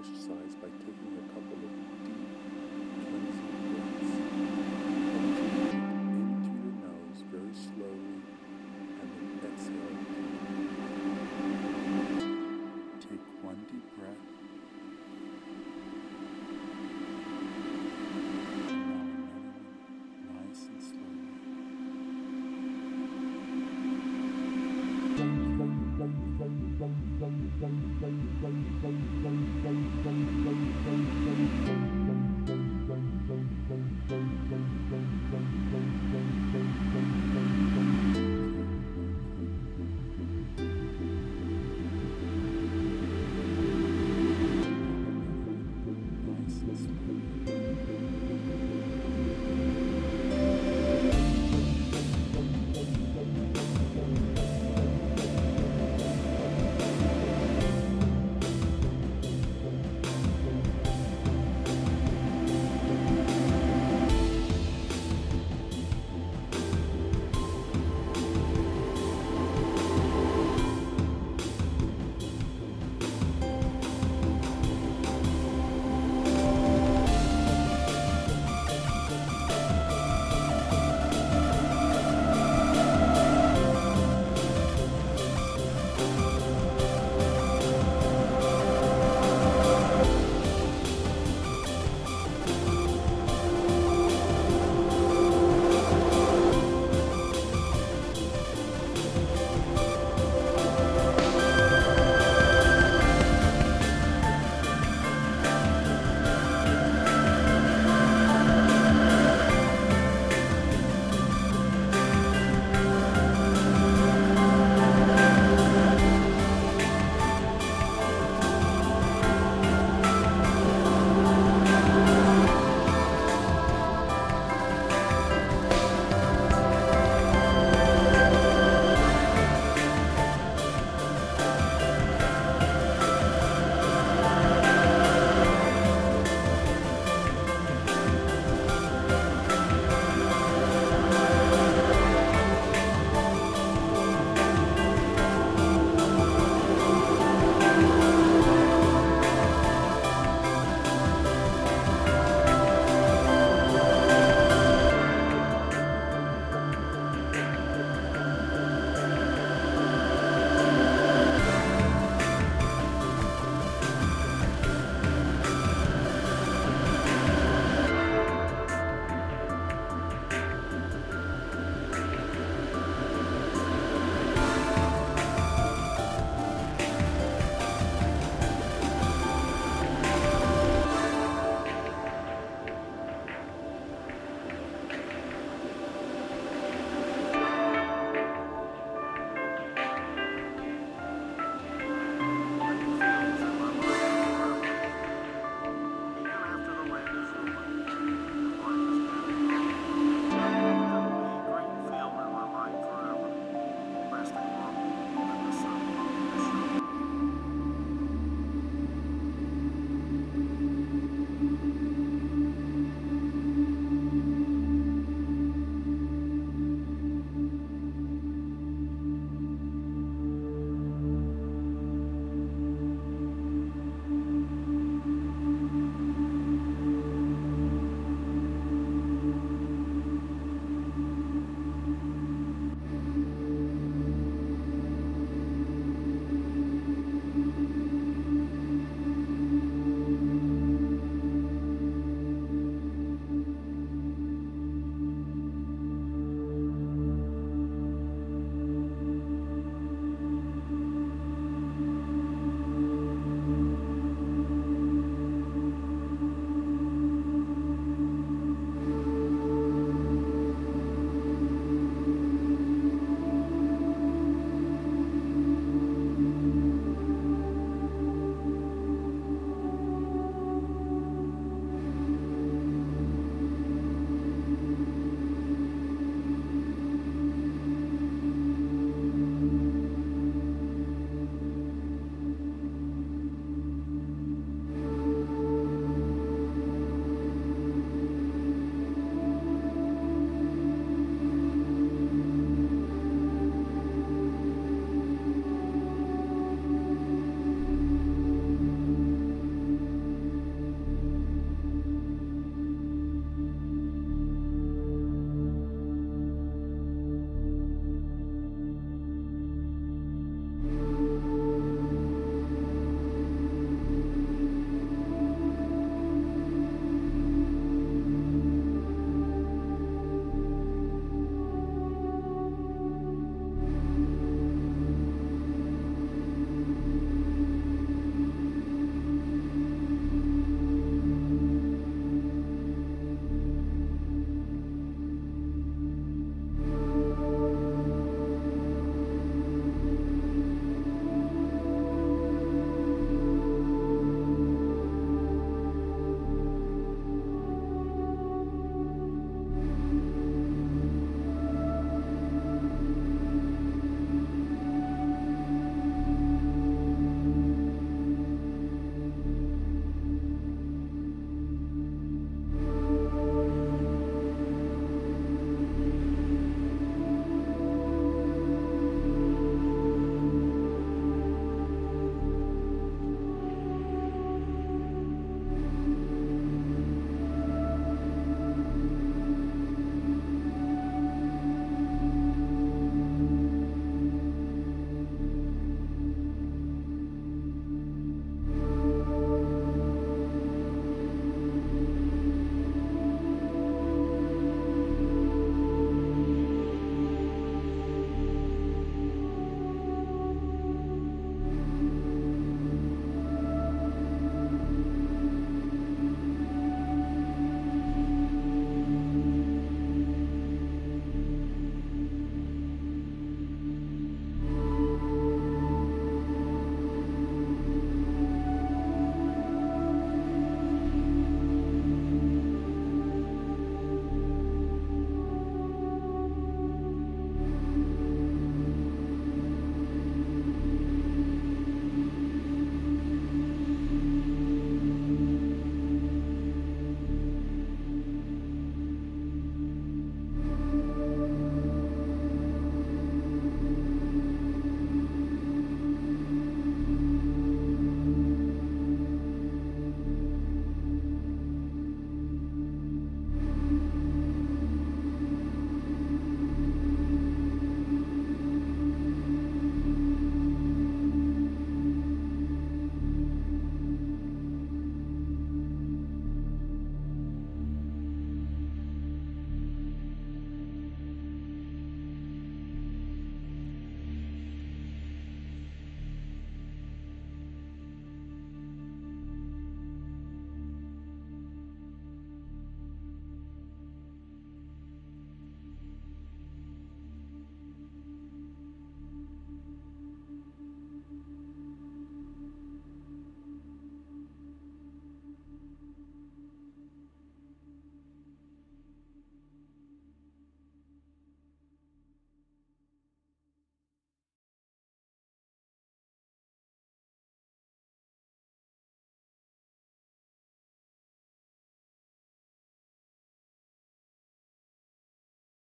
exercise by taking